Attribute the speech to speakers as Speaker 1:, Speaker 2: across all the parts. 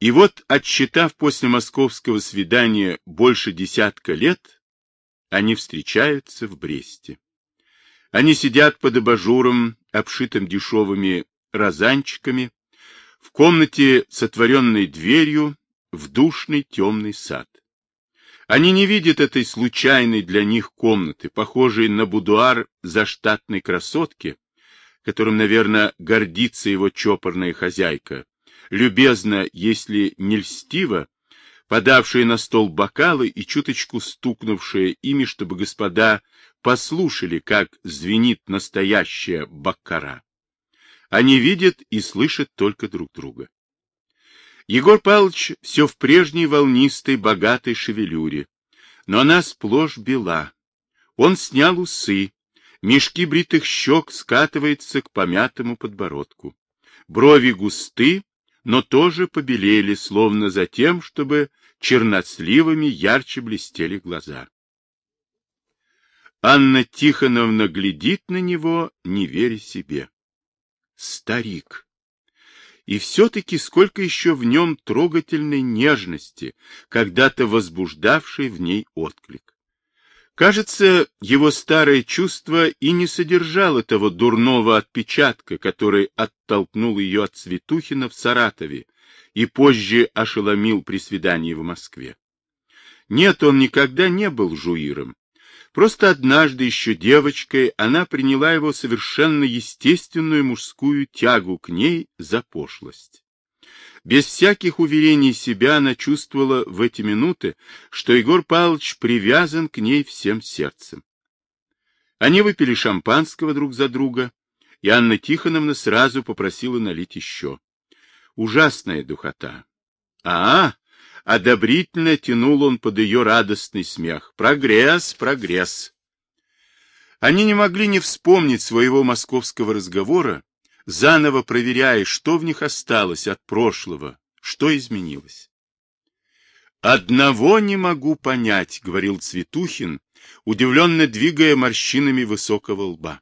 Speaker 1: И вот, отсчитав после московского свидания больше десятка лет, они встречаются в Бресте. Они сидят под абажуром, обшитым дешевыми розанчиками, в комнате, сотворенной дверью, в душный темный сад. Они не видят этой случайной для них комнаты, похожей на будуар заштатной красотки, которым, наверное, гордится его чопорная хозяйка, любезно, если не льстиво, подавшие на стол бокалы и чуточку стукнувшие ими, чтобы господа послушали, как звенит настоящая баккара. Они видят и слышат только друг друга. Егор Павлович все в прежней волнистой, богатой шевелюре, но она сплошь бела. Он снял усы, мешки бритых щек скатывается к помятому подбородку. Брови густы, но тоже побелели, словно за тем, чтобы черносливами ярче блестели глаза. Анна Тихоновна глядит на него, не веря себе. Старик! И все-таки сколько еще в нем трогательной нежности, когда-то возбуждавшей в ней отклик. Кажется, его старое чувство и не содержало того дурного отпечатка, который оттолкнул ее от Цветухина в Саратове и позже ошеломил при свидании в Москве. Нет, он никогда не был жуиром. Просто однажды еще девочкой она приняла его совершенно естественную мужскую тягу к ней за пошлость. Без всяких уверений себя она чувствовала в эти минуты, что Егор Павлович привязан к ней всем сердцем. Они выпили шампанского друг за друга, и Анна Тихоновна сразу попросила налить еще. Ужасная духота. А, -а одобрительно тянул он под ее радостный смех. Прогресс, прогресс. Они не могли не вспомнить своего московского разговора, заново проверяя, что в них осталось от прошлого, что изменилось. «Одного не могу понять», — говорил Цветухин, удивленно двигая морщинами высокого лба.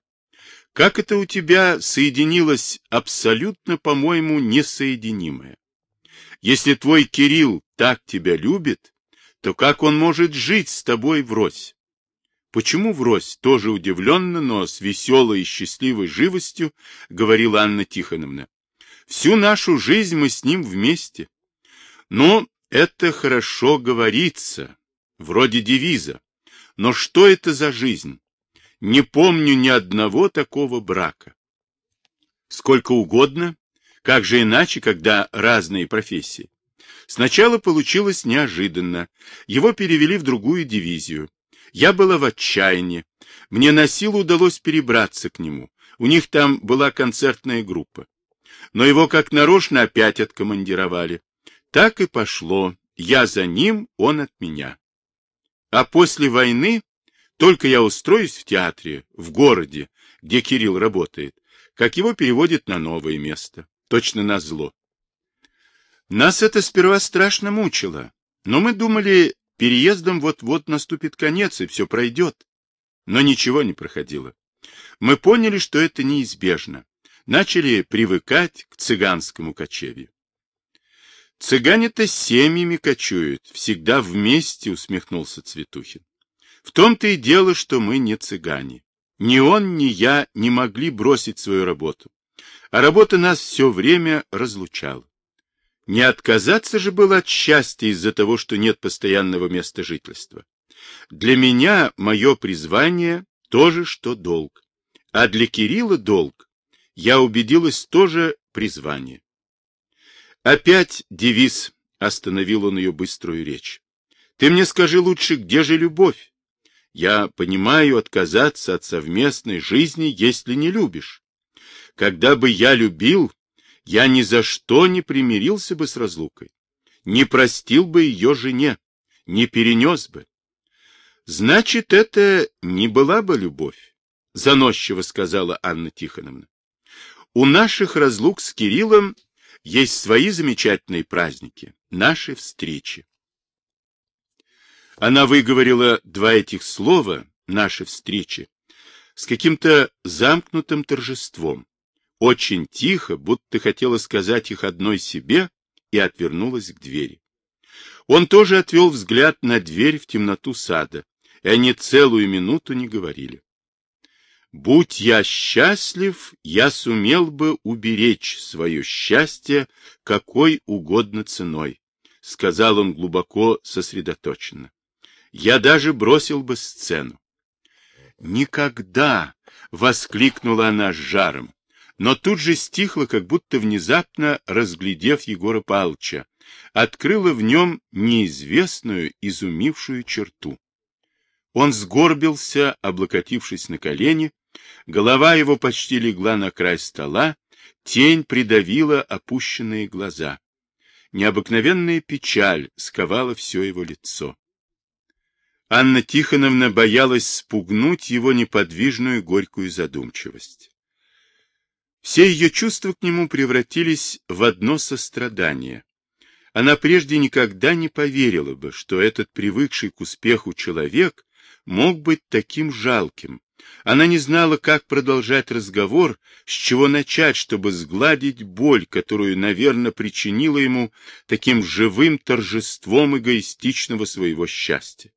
Speaker 1: Как это у тебя соединилось абсолютно, по-моему, несоединимое? Если твой Кирилл так тебя любит, то как он может жить с тобой врозь? Почему врозь? Тоже удивленно, но с веселой и счастливой живостью, говорила Анна Тихоновна. Всю нашу жизнь мы с ним вместе. Но это хорошо говорится, вроде девиза. Но что это за жизнь? Не помню ни одного такого брака. Сколько угодно, как же иначе, когда разные профессии. Сначала получилось неожиданно. Его перевели в другую дивизию. Я была в отчаянии. Мне на силу удалось перебраться к нему. У них там была концертная группа. Но его как нарочно опять откомандировали. Так и пошло. Я за ним, он от меня. А после войны только я устроюсь в театре, в городе, где Кирилл работает, как его переводят на новое место, точно на зло. Нас это сперва страшно мучило, но мы думали, переездом вот-вот наступит конец и все пройдет. Но ничего не проходило. Мы поняли, что это неизбежно. Начали привыкать к цыганскому кочевью. Цыгане-то семьями кочуют, всегда вместе, усмехнулся Цветухин. В том-то и дело, что мы не цыгане. Ни он, ни я не могли бросить свою работу. А работа нас все время разлучала. Не отказаться же было от счастья из-за того, что нет постоянного места жительства. Для меня мое призвание тоже, что долг. А для Кирилла долг, я убедилась, тоже призвание. Опять девиз, остановил он ее быструю речь. Ты мне скажи лучше, где же любовь? Я понимаю отказаться от совместной жизни, если не любишь. Когда бы я любил, я ни за что не примирился бы с разлукой, не простил бы ее жене, не перенес бы. Значит, это не была бы любовь, заносчиво сказала Анна Тихоновна. У наших разлук с Кириллом есть свои замечательные праздники, наши встречи. Она выговорила два этих слова, наши встречи, с каким-то замкнутым торжеством, очень тихо, будто хотела сказать их одной себе и отвернулась к двери. Он тоже отвел взгляд на дверь в темноту сада, и они целую минуту не говорили. Будь я счастлив, я сумел бы уберечь свое счастье какой угодно ценой, — сказал он глубоко сосредоточенно. Я даже бросил бы сцену. «Никогда!» — воскликнула она с жаром, но тут же стихла, как будто внезапно разглядев Егора Павловича, открыла в нем неизвестную, изумившую черту. Он сгорбился, облокотившись на колени, голова его почти легла на край стола, тень придавила опущенные глаза. Необыкновенная печаль сковала все его лицо. Анна Тихоновна боялась спугнуть его неподвижную горькую задумчивость. Все ее чувства к нему превратились в одно сострадание. Она прежде никогда не поверила бы, что этот привыкший к успеху человек мог быть таким жалким. Она не знала, как продолжать разговор, с чего начать, чтобы сгладить боль, которую, наверное, причинила ему таким живым торжеством эгоистичного своего счастья.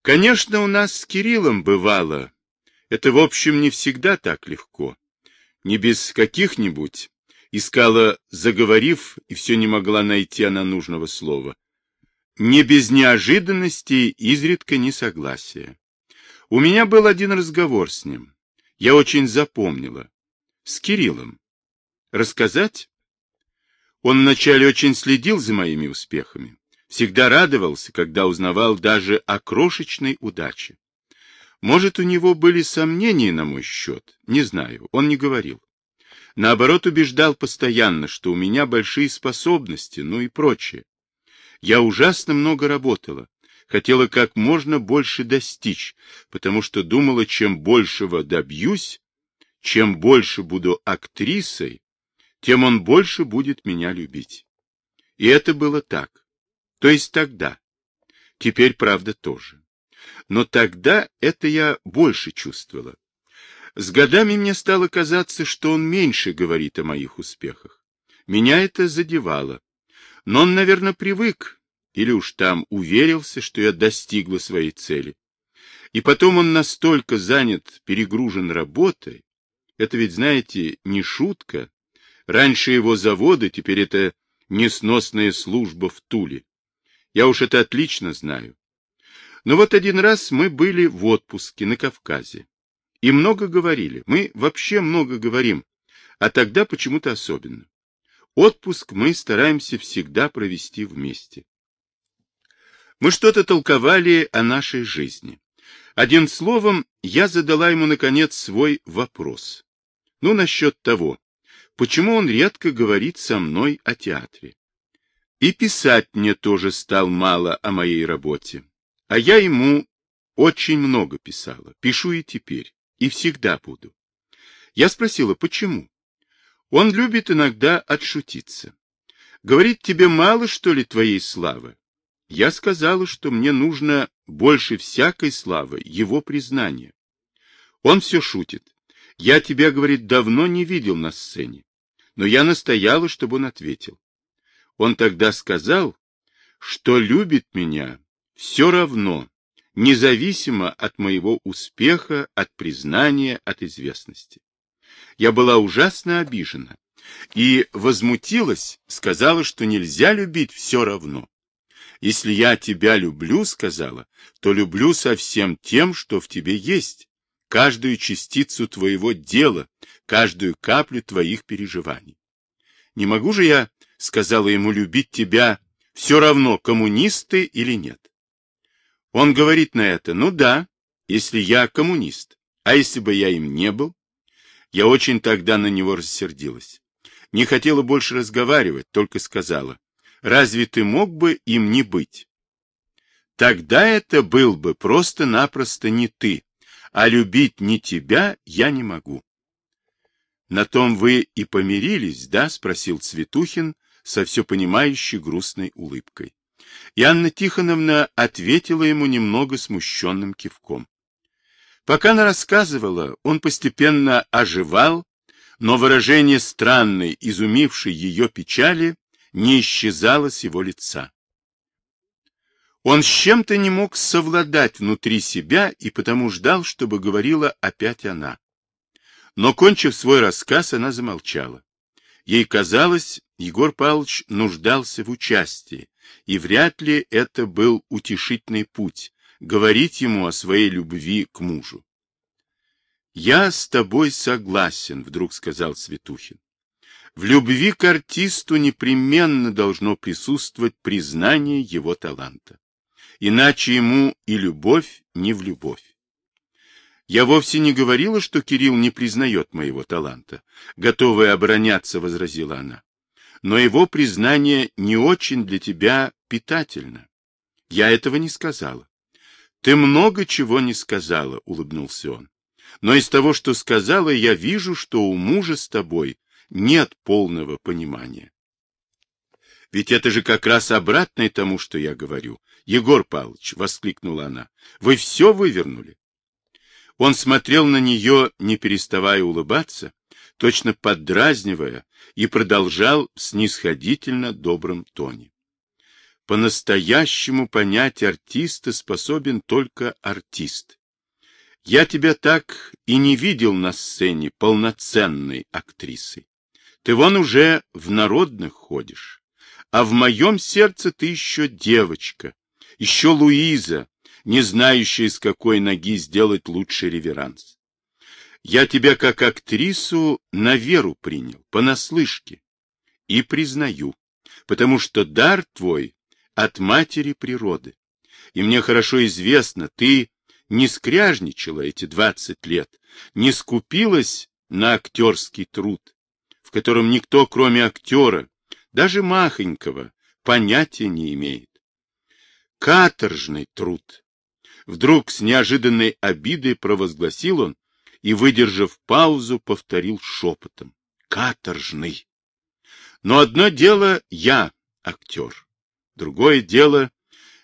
Speaker 1: Конечно, у нас с Кириллом бывало. Это, в общем, не всегда так легко. Не без каких-нибудь. Искала, заговорив, и все не могла найти она нужного слова. Не без неожиданностей, изредка несогласия. У меня был один разговор с ним. Я очень запомнила. С Кириллом. Рассказать? Он вначале очень следил за моими успехами всегда радовался, когда узнавал даже о крошечной удаче. Может, у него были сомнения на мой счет, не знаю, он не говорил. Наоборот, убеждал постоянно, что у меня большие способности, ну и прочее. Я ужасно много работала, хотела как можно больше достичь, потому что думала, чем большего добьюсь, чем больше буду актрисой, тем он больше будет меня любить. И это было так. То есть тогда. Теперь, правда, тоже. Но тогда это я больше чувствовала. С годами мне стало казаться, что он меньше говорит о моих успехах. Меня это задевало. Но он, наверное, привык, или уж там уверился, что я достигла своей цели. И потом он настолько занят, перегружен работой. Это ведь, знаете, не шутка. Раньше его заводы, теперь это несносная служба в Туле. Я уж это отлично знаю. Но вот один раз мы были в отпуске на Кавказе. И много говорили. Мы вообще много говорим. А тогда почему-то особенно. Отпуск мы стараемся всегда провести вместе. Мы что-то толковали о нашей жизни. Одним словом, я задала ему, наконец, свой вопрос. Ну, насчет того, почему он редко говорит со мной о театре. И писать мне тоже стал мало о моей работе. А я ему очень много писала. Пишу и теперь. И всегда буду. Я спросила, почему? Он любит иногда отшутиться. Говорит, тебе мало, что ли, твоей славы? Я сказала, что мне нужно больше всякой славы, его признания. Он все шутит. Я тебя, говорит, давно не видел на сцене. Но я настояла, чтобы он ответил. Он тогда сказал, что любит меня все равно, независимо от моего успеха, от признания, от известности. Я была ужасно обижена и возмутилась, сказала, что нельзя любить все равно. Если я тебя люблю, сказала, то люблю со всем тем, что в тебе есть, каждую частицу твоего дела, каждую каплю твоих переживаний. Не могу же я сказала ему любить тебя, все равно, коммунисты или нет. Он говорит на это, ну да, если я коммунист, а если бы я им не был? Я очень тогда на него рассердилась. Не хотела больше разговаривать, только сказала, разве ты мог бы им не быть? Тогда это был бы просто-напросто не ты, а любить не тебя я не могу. На том вы и помирились, да? — спросил Цветухин, со все понимающей грустной улыбкой. И Анна Тихоновна ответила ему немного смущенным кивком. Пока она рассказывала, он постепенно оживал, но выражение странной, изумившей ее печали не исчезала с его лица. Он с чем-то не мог совладать внутри себя и потому ждал, чтобы говорила опять она. Но, кончив свой рассказ, она замолчала. Ей казалось, Егор Павлович нуждался в участии, и вряд ли это был утешительный путь — говорить ему о своей любви к мужу. «Я с тобой согласен», — вдруг сказал Светухин. «В любви к артисту непременно должно присутствовать признание его таланта иначе ему и любовь не в любовь. Я вовсе не говорила, что Кирилл не признает моего таланта. Готовая обороняться, возразила она. Но его признание не очень для тебя питательно. Я этого не сказала. Ты много чего не сказала, улыбнулся он. Но из того, что сказала, я вижу, что у мужа с тобой нет полного понимания. Ведь это же как раз обратное тому, что я говорю. Егор Павлович, — воскликнула она, — вы все вывернули. Он смотрел на нее, не переставая улыбаться, точно поддразнивая, и продолжал в снисходительно добром тоне. По-настоящему понять артиста способен только артист. Я тебя так и не видел на сцене полноценной актрисой. Ты вон уже в народных ходишь. А в моем сердце ты еще девочка, еще Луиза, не знающая, с какой ноги сделать лучший реверанс. Я тебя как актрису на веру принял, понаслышке. И признаю, потому что дар твой от матери природы. И мне хорошо известно, ты не скряжничала эти двадцать лет, не скупилась на актерский труд, в котором никто, кроме актера, даже махонького, понятия не имеет. Каторжный труд. Вдруг с неожиданной обидой провозгласил он и, выдержав паузу, повторил шепотом. Каторжный. Но одно дело я, актер. Другое дело,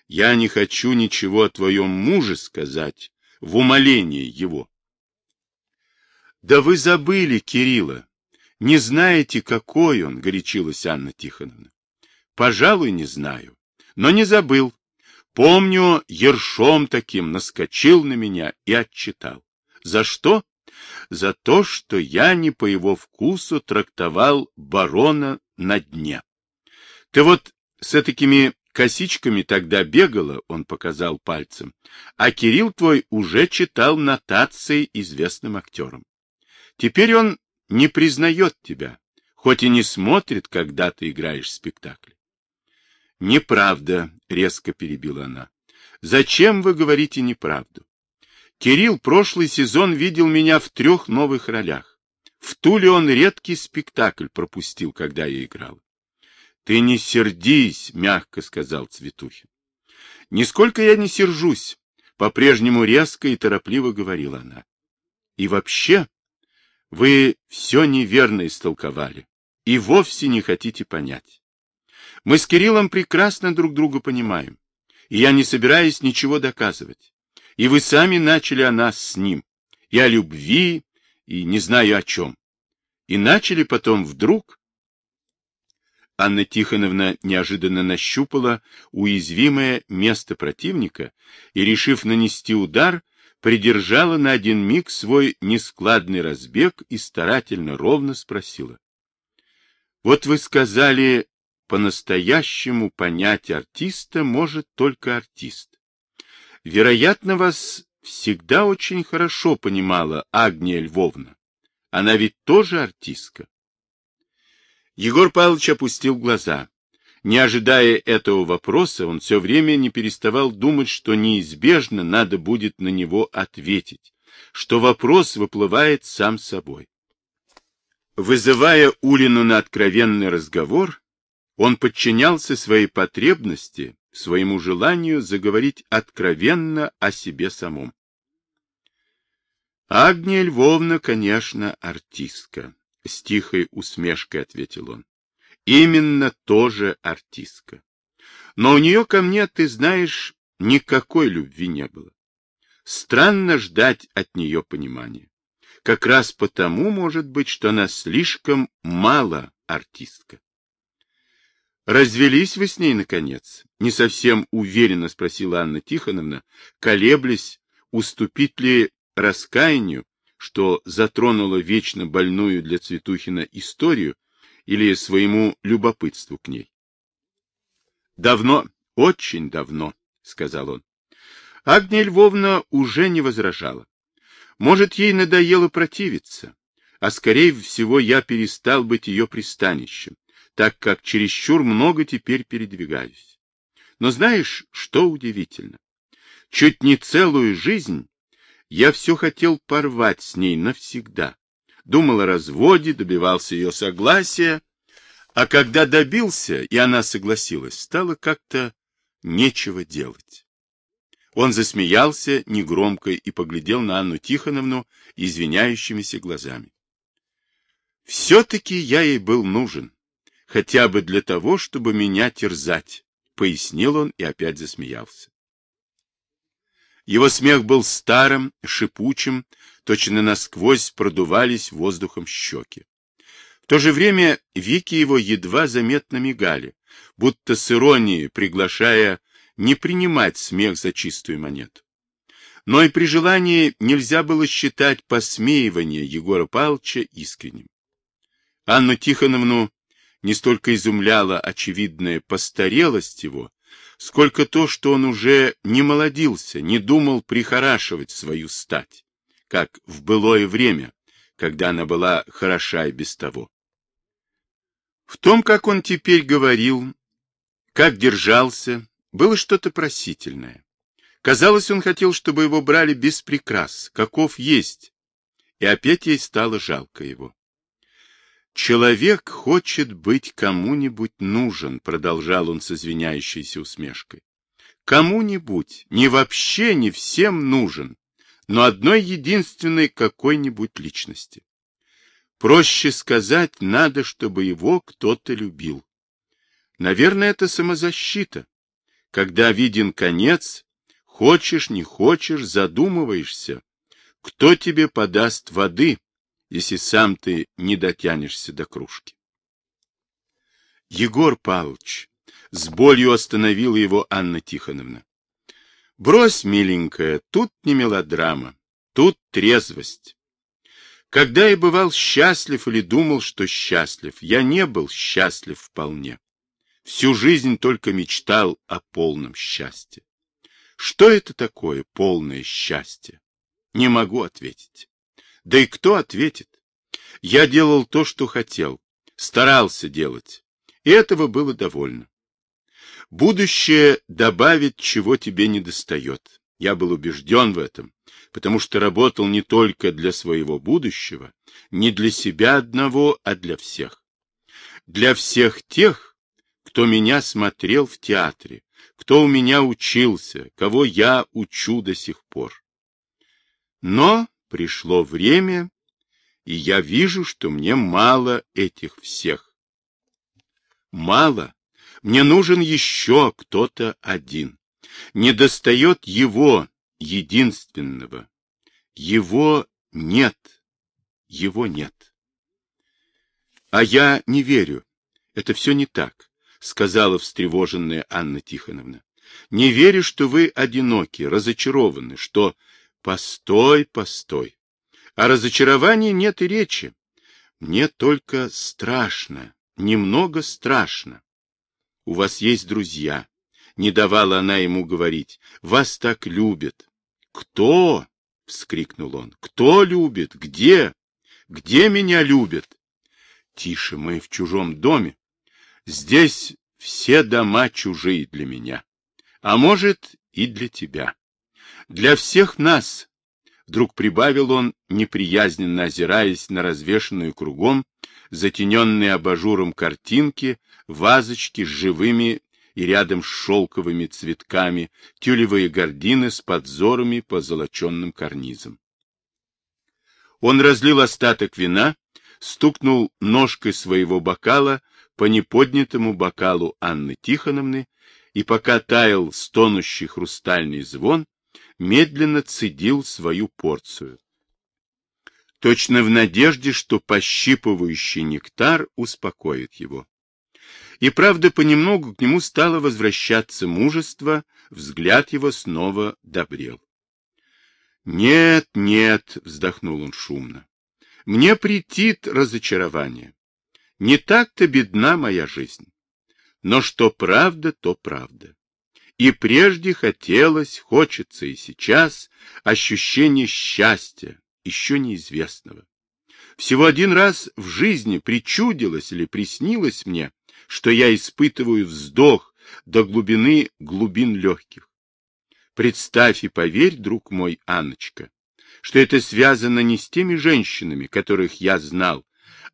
Speaker 1: я не хочу ничего о твоем муже сказать в умолении его. Да вы забыли Кирилла. Не знаете, какой он, горячилась Анна Тихоновна. Пожалуй, не знаю, но не забыл. Помню, ершом таким наскочил на меня и отчитал. За что? За то, что я не по его вкусу трактовал барона на дне. Ты вот с такими косичками тогда бегала, он показал пальцем, а Кирилл твой уже читал нотации известным актерам. Теперь он не признает тебя, хоть и не смотрит, когда ты играешь в спектакле. Неправда, резко перебила она. Зачем вы говорите неправду? Кирилл прошлый сезон видел меня в трех новых ролях. В Туле он редкий спектакль пропустил, когда я играл. Ты не сердись, мягко сказал Цветухин. Нисколько я не сержусь, по-прежнему резко и торопливо говорила она. И вообще, вы все неверно истолковали и вовсе не хотите понять. Мы с Кириллом прекрасно друг друга понимаем, и я не собираюсь ничего доказывать. И вы сами начали о нас с ним, и о любви, и не знаю о чем. И начали потом вдруг... Анна Тихоновна неожиданно нащупала уязвимое место противника и, решив нанести удар, придержала на один миг свой нескладный разбег и старательно ровно спросила. — Вот вы сказали, по-настоящему понять артиста может только артист. Вероятно, вас всегда очень хорошо понимала Агния Львовна. Она ведь тоже артистка. Егор Павлович опустил глаза. Не ожидая этого вопроса, он все время не переставал думать, что неизбежно надо будет на него ответить, что вопрос выплывает сам собой. Вызывая Улину на откровенный разговор, он подчинялся своей потребности, своему желанию заговорить откровенно о себе самом. Агния Львовна, конечно, артистка, — с тихой усмешкой ответил он именно тоже артистка. Но у нее ко мне, ты знаешь, никакой любви не было. Странно ждать от нее понимания. Как раз потому, может быть, что она слишком мало артистка. Развелись вы с ней, наконец? Не совсем уверенно спросила Анна Тихоновна, колеблясь, уступить ли раскаянию, что затронула вечно больную для Цветухина историю, или своему любопытству к ней. Давно, очень давно, сказал он. Агния Львовна уже не возражала. Может, ей надоело противиться, а скорее всего я перестал быть ее пристанищем, так как чересчур много теперь передвигаюсь. Но знаешь, что удивительно? Чуть не целую жизнь я все хотел порвать с ней навсегда. Думал о разводе, добивался ее согласия, а когда добился, и она согласилась, стало как-то нечего делать. Он засмеялся негромко и поглядел на Анну Тихоновну извиняющимися глазами. Все-таки я ей был нужен, хотя бы для того, чтобы меня терзать, пояснил он и опять засмеялся. Его смех был старым, шипучим, точно насквозь продувались воздухом щеки. В то же время веки его едва заметно мигали, будто с иронией приглашая не принимать смех за чистую монету. Но и при желании нельзя было считать посмеивание Егора Павловича искренним. Анну Тихоновну не столько изумляла очевидная постарелость его, сколько то, что он уже не молодился, не думал прихорашивать свою стать, как в былое время, когда она была хороша и без того. В том, как он теперь говорил, как держался, было что-то просительное. Казалось, он хотел, чтобы его брали без прикрас, каков есть, и опять ей стало жалко его. «Человек хочет быть кому-нибудь нужен», — продолжал он с извиняющейся усмешкой. «Кому-нибудь, не вообще, не всем нужен, но одной единственной какой-нибудь личности. Проще сказать, надо, чтобы его кто-то любил. Наверное, это самозащита. Когда виден конец, хочешь, не хочешь, задумываешься, кто тебе подаст воды, если сам ты не дотянешься до кружки. Егор Павлович, с болью остановила его Анна Тихоновна. Брось, миленькая, тут не мелодрама, тут трезвость. Когда я бывал счастлив или думал, что счастлив, я не был счастлив вполне. Всю жизнь только мечтал о полном счастье. Что это такое полное счастье? Не могу ответить. Да и кто ответит? Я делал то, что хотел, старался делать, и этого было довольно. Будущее добавит, чего тебе не достает. Я был убежден в этом, потому что работал не только для своего будущего, не для себя одного, а для всех. Для всех тех, кто меня смотрел в театре, кто у меня учился, кого я учу до сих пор. Но Пришло время, и я вижу, что мне мало этих всех. Мало. Мне нужен еще кто-то один. Не достает его, единственного. Его нет. Его нет. А я не верю. Это все не так, сказала встревоженная Анна Тихоновна. Не верю, что вы одиноки, разочарованы, что Постой, постой. О разочаровании нет и речи. Мне только страшно, немного страшно. У вас есть друзья. Не давала она ему говорить. Вас так любят. Кто? — вскрикнул он. Кто любит? Где? Где меня любят? Тише, мы в чужом доме. Здесь все дома чужие для меня. А может, и для тебя. Для всех нас, вдруг прибавил он, неприязненно озираясь на развешенную кругом, затененные абажуром картинки, вазочки с живыми и рядом с шелковыми цветками, тюлевые гардины с подзорами по золоченным карнизам. Он разлил остаток вина, стукнул ножкой своего бокала по неподнятому бокалу Анны Тихоновны, и пока таял стонущий хрустальный звон, медленно цедил свою порцию. Точно в надежде, что пощипывающий нектар успокоит его. И правда, понемногу к нему стало возвращаться мужество, взгляд его снова добрел. «Нет, нет», — вздохнул он шумно, — «мне претит разочарование. Не так-то бедна моя жизнь. Но что правда, то правда. И прежде хотелось, хочется и сейчас, ощущение счастья, еще неизвестного. Всего один раз в жизни причудилось или приснилось мне, что я испытываю вздох до глубины глубин легких. Представь и поверь, друг мой, Анночка, что это связано не с теми женщинами, которых я знал,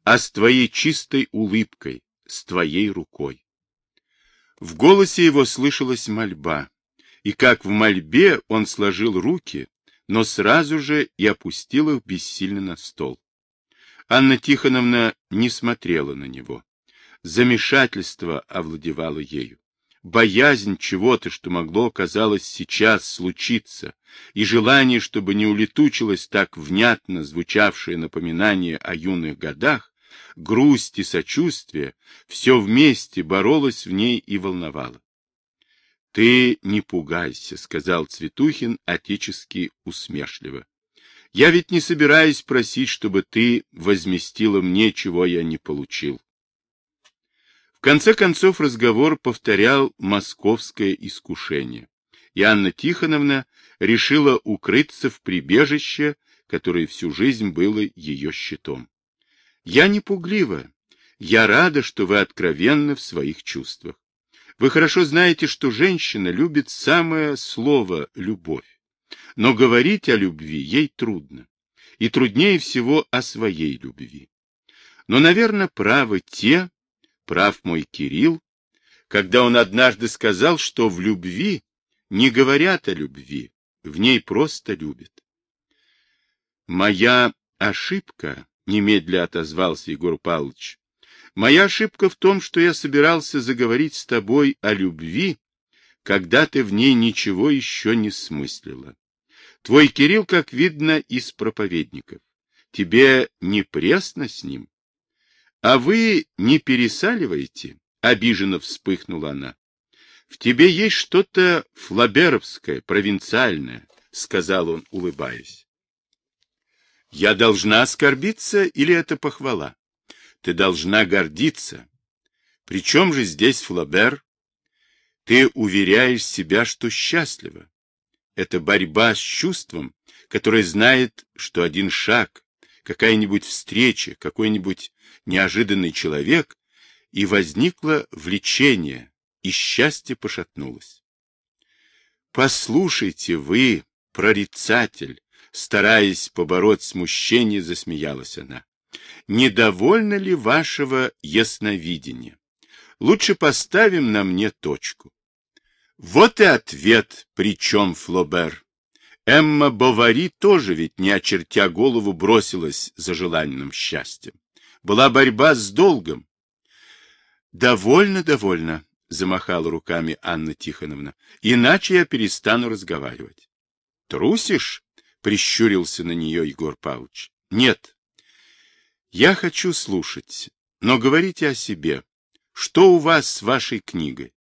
Speaker 1: а с твоей чистой улыбкой, с твоей рукой. В голосе его слышалась мольба, и как в мольбе он сложил руки, но сразу же и опустил их бессильно на стол. Анна Тихоновна не смотрела на него. Замешательство овладевало ею. Боязнь чего-то, что могло, казалось, сейчас случиться, и желание, чтобы не улетучилось так внятно звучавшее напоминание о юных годах, грусть и сочувствие, все вместе боролось в ней и волновало. — Ты не пугайся, — сказал Цветухин отечески усмешливо. — Я ведь не собираюсь просить, чтобы ты возместила мне, чего я не получил. В конце концов разговор повторял московское искушение, и Анна Тихоновна решила укрыться в прибежище, которое всю жизнь было ее щитом. Я не пуглива. Я рада, что вы откровенны в своих чувствах. Вы хорошо знаете, что женщина любит самое слово «любовь». Но говорить о любви ей трудно. И труднее всего о своей любви. Но, наверное, правы те, прав мой Кирилл, когда он однажды сказал, что в любви не говорят о любви, в ней просто любят. Моя ошибка Немедля отозвался Егор Павлович. Моя ошибка в том, что я собирался заговорить с тобой о любви, когда ты в ней ничего еще не смыслила. Твой Кирилл, как видно, из проповедников. Тебе не пресно с ним? А вы не пересаливаете? Обиженно вспыхнула она. В тебе есть что-то флаберовское, провинциальное, сказал он, улыбаясь. Я должна оскорбиться или это похвала? Ты должна гордиться. Причем же здесь Флабер? Ты уверяешь себя, что счастлива. Это борьба с чувством, которое знает, что один шаг, какая-нибудь встреча, какой-нибудь неожиданный человек, и возникло влечение, и счастье пошатнулось. Послушайте вы, прорицатель, Стараясь побороть смущение, засмеялась она. Недовольно ли вашего ясновидения? Лучше поставим на мне точку. Вот и ответ, причем Флобер. Эмма Бовари тоже ведь, не очертя голову, бросилась за желанным счастьем. Была борьба с долгом. «Довольно, довольно», — замахала руками Анна Тихоновна. «Иначе я перестану разговаривать». «Трусишь?» Прищурился на нее Егор Павлович. Нет. Я хочу слушать, но говорите о себе. Что у вас с вашей книгой?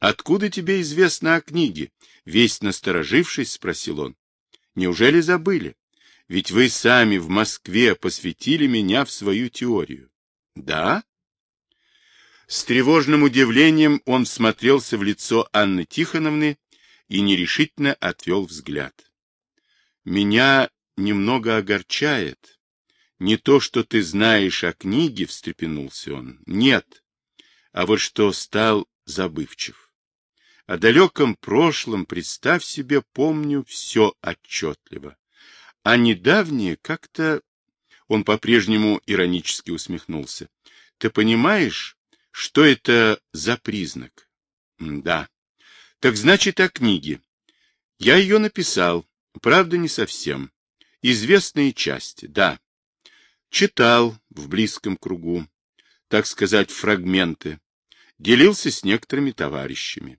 Speaker 1: Откуда тебе известно о книге? Весь насторожившись, спросил он. Неужели забыли? Ведь вы сами в Москве посвятили меня в свою теорию. Да? С тревожным удивлением он смотрелся в лицо Анны Тихоновны и нерешительно отвел взгляд. Меня немного огорчает. Не то, что ты знаешь о книге, встрепенулся он. Нет. А вот что стал забывчив. О далеком прошлом, представь себе, помню все отчетливо. А недавнее как-то... Он по-прежнему иронически усмехнулся. Ты понимаешь, что это за признак? Да. Так значит, о книге. Я ее написал, Правда, не совсем. Известные части, да. Читал в близком кругу, так сказать, фрагменты. Делился с некоторыми товарищами.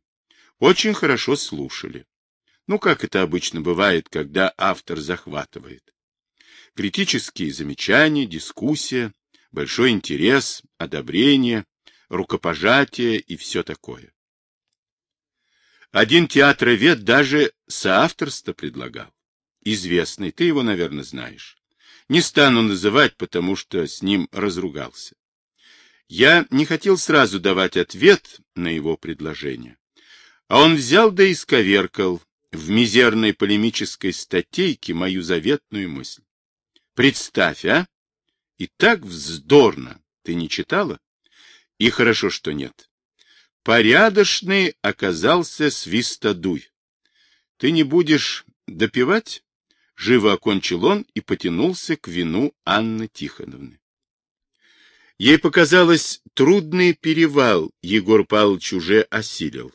Speaker 1: Очень хорошо слушали. Ну, как это обычно бывает, когда автор захватывает. Критические замечания, дискуссия, большой интерес, одобрение, рукопожатие и все такое. Один театровед даже соавторство предлагал. Известный, ты его, наверное, знаешь. Не стану называть, потому что с ним разругался. Я не хотел сразу давать ответ на его предложение. А он взял да исковеркал в мизерной полемической статейке мою заветную мысль. Представь, а? И так вздорно. Ты не читала? И хорошо, что нет. Порядочный оказался свистодуй. Ты не будешь допивать? Живо окончил он и потянулся к вину Анны Тихоновны. Ей показалось, трудный перевал Егор Павлович уже осилил.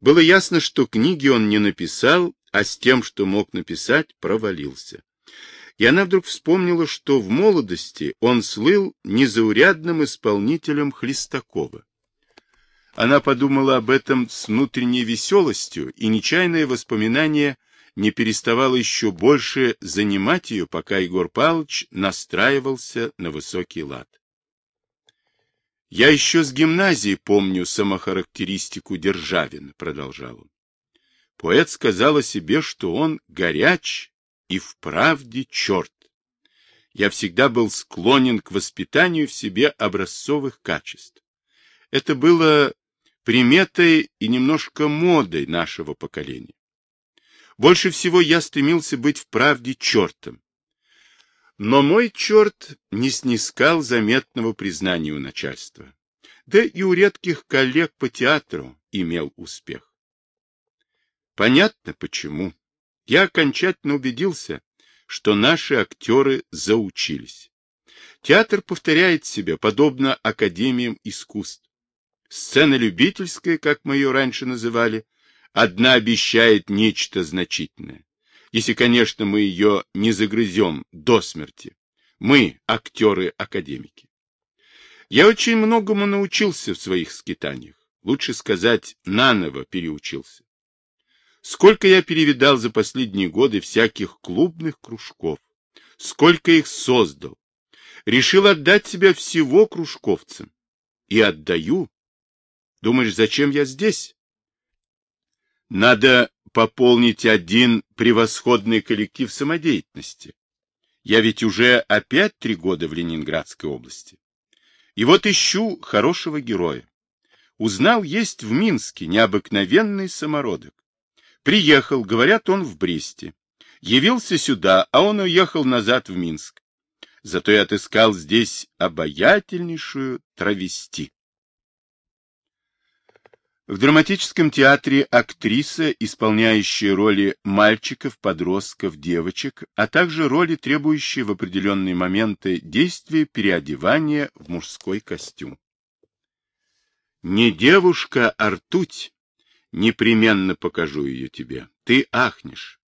Speaker 1: Было ясно, что книги он не написал, а с тем, что мог написать, провалился. И она вдруг вспомнила, что в молодости он слыл незаурядным исполнителем Хлестакова. Она подумала об этом с внутренней веселостью, и нечаянное воспоминание не переставало еще больше занимать ее, пока Егор Павлович настраивался на высокий лад. Я еще с гимназии помню самохарактеристику Державина, продолжал он. Поэт сказал о себе, что он горяч и вправде черт. Я всегда был склонен к воспитанию в себе образцовых качеств. Это было приметой и немножко модой нашего поколения. Больше всего я стремился быть вправде чертом, но мой черт не снискал заметного признания у начальства. Да и у редких коллег по театру имел успех. Понятно почему. Я окончательно убедился, что наши актеры заучились. Театр повторяет себя, подобно академиям искусств. Сцена любительская, как мы ее раньше называли, одна обещает нечто значительное если, конечно, мы ее не загрызем до смерти. Мы, актеры-академики. Я очень многому научился в своих скитаниях. Лучше сказать, наново переучился. Сколько я перевидал за последние годы всяких клубных кружков. Сколько их создал. Решил отдать себя всего кружковцам. И отдаю. Думаешь, зачем я здесь? Надо пополнить один превосходный коллектив самодеятельности. Я ведь уже опять три года в Ленинградской области. И вот ищу хорошего героя. Узнал, есть в Минске необыкновенный самородок. Приехал, говорят, он в Бресте. Явился сюда, а он уехал назад в Минск. Зато я отыскал здесь обаятельнейшую травести. В драматическом театре актриса, исполняющая роли мальчиков, подростков, девочек, а также роли, требующие в определенные моменты действия переодевания в мужской костюм. Не девушка, а ртуть. Непременно покажу ее тебе. Ты ахнешь.